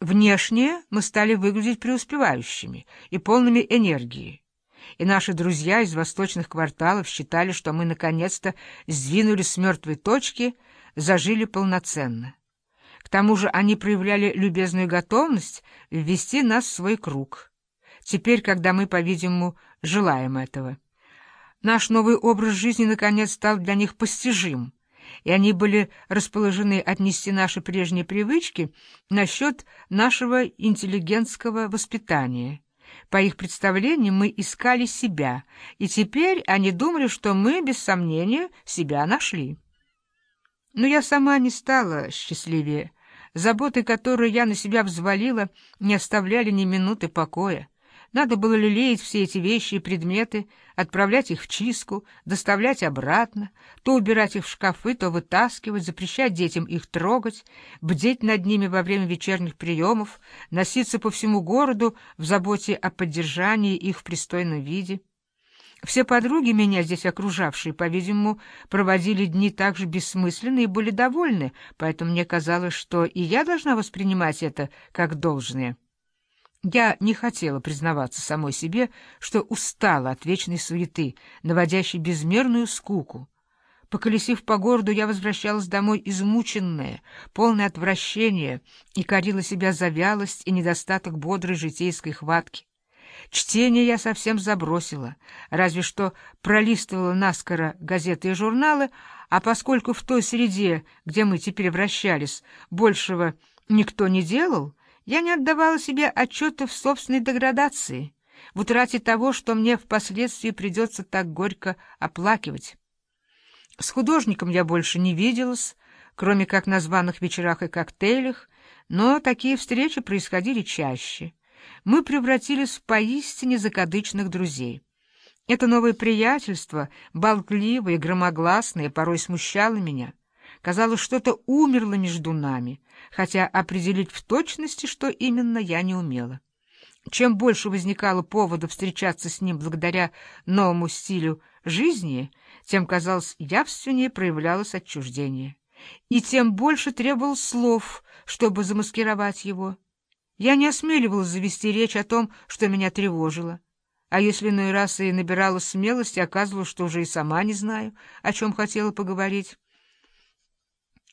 Внешне мы стали выглядеть преуспевающими и полными энергии, и наши друзья из восточных кварталов считали, что мы наконец-то сдвинулись с мертвой точки, зажили полноценно. К тому же они проявляли любезную готовность ввести нас в свой круг. Теперь, когда мы, по-видимому, желаем этого. Наш новый образ жизни, наконец, стал для них постижим, и они были расположены отнести наши прежние привычки насчет нашего интеллигентского воспитания. По их представлениям мы искали себя, и теперь они думали, что мы, без сомнения, себя нашли. Но я сама не стала счастливее. Заботы, которые я на себя взвалила, не оставляли ни минуты покоя. Надо было лелеять все эти вещи и предметы, отправлять их в чистку, доставлять обратно, то убирать их в шкафы, то вытаскивать, запрещать детям их трогать, бдеть над ними во время вечерних приемов, носиться по всему городу в заботе о поддержании их в пристойном виде. Все подруги, меня здесь окружавшие, по-видимому, проводили дни так же бессмысленно и были довольны, поэтому мне казалось, что и я должна воспринимать это как должное. Я не хотела признаваться самой себе, что устала от вечной суеты, наводящей безмерную скуку. Поколесив по городу, я возвращалась домой измученная, полное отвращения, и корила себя за вялость и недостаток бодрой житейской хватки. Чтение я совсем забросила, разве что пролистывала наскоро газеты и журналы, а поскольку в той среде, где мы теперь вращались, большего никто не делал, я не отдавала себе отчета в собственной деградации, в утрате того, что мне впоследствии придется так горько оплакивать. С художником я больше не виделась, кроме как на званых вечерах и коктейлях, но такие встречи происходили чаще. Мы превратились в поистине закадычных друзей. Это новое приятельство, болтливое громогласное, порой смущало меня — Казалось, что-то умерло между нами, хотя определить в точности, что именно, я не умела. Чем больше возникало повода встречаться с ним благодаря новому стилю жизни, тем, казалось, явственнее проявлялось отчуждение. И тем больше требовал слов, чтобы замаскировать его. Я не осмеливалась завести речь о том, что меня тревожило. А если иной раз и набирала смелости, оказывалось, что уже и сама не знаю, о чем хотела поговорить.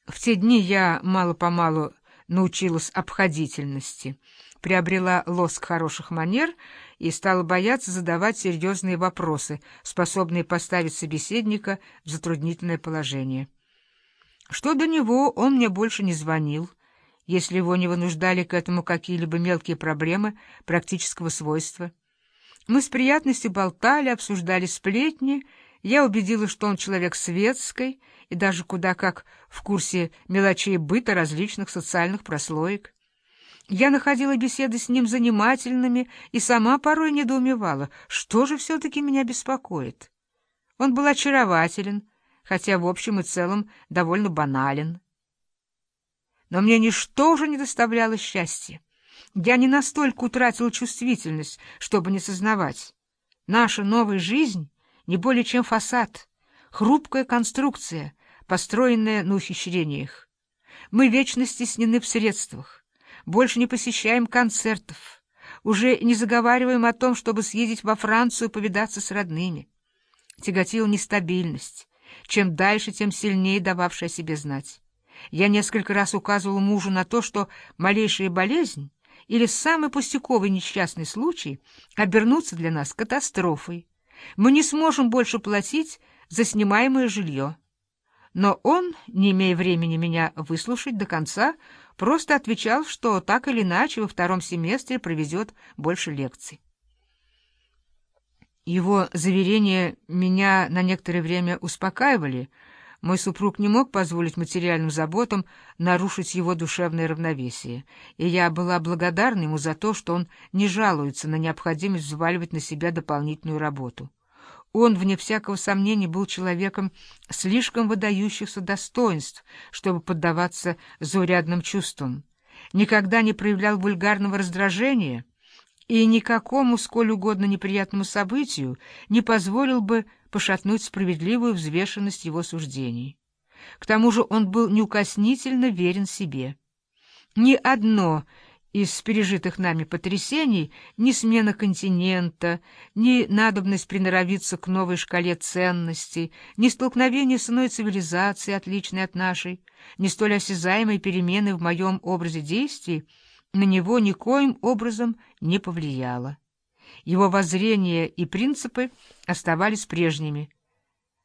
В те дни я мало-помалу научилась обходительности, приобрела лоск хороших манер и стала бояться задавать серьезные вопросы, способные поставить собеседника в затруднительное положение. Что до него, он мне больше не звонил, если его не вынуждали к этому какие-либо мелкие проблемы практического свойства. Мы с приятностью болтали, обсуждали сплетни, я убедилась, что он человек светской и даже куда как в курсе мелочей быта различных социальных прослоек. Я находила беседы с ним занимательными и сама порой недоумевала, что же все-таки меня беспокоит. Он был очарователен, хотя в общем и целом довольно банален. Но мне ничто уже не доставляло счастья. Я не настолько утратила чувствительность, чтобы не сознавать. Наша новая жизнь не более чем фасад, хрупкая конструкция, построенная на ухищрениях. Мы вечно стеснены в средствах, больше не посещаем концертов, уже не заговариваем о том, чтобы съездить во Францию повидаться с родными. Тяготила нестабильность, чем дальше, тем сильнее дававшая себе знать. Я несколько раз указывал мужу на то, что малейшая болезнь или самый пустяковый несчастный случай обернутся для нас катастрофой. Мы не сможем больше платить за снимаемое жилье. Но он, не имея времени меня выслушать до конца, просто отвечал, что так или иначе во втором семестре проведет больше лекций. Его заверения меня на некоторое время успокаивали. Мой супруг не мог позволить материальным заботам нарушить его душевное равновесие, и я была благодарна ему за то, что он не жалуется на необходимость взваливать на себя дополнительную работу. Он, вне всякого сомнения, был человеком слишком выдающихся достоинств, чтобы поддаваться заурядным чувствам, никогда не проявлял вульгарного раздражения и никакому сколь угодно неприятному событию не позволил бы пошатнуть справедливую взвешенность его суждений. К тому же он был неукоснительно верен себе. Ни одно из пережитых нами потрясений ни смена континента, ни надобность приноровиться к новой шкале ценностей, ни столкновение с иной цивилизацией, отличной от нашей, ни столь осязаемые перемены в моем образе действий на него никоим образом не повлияло. Его воззрения и принципы оставались прежними —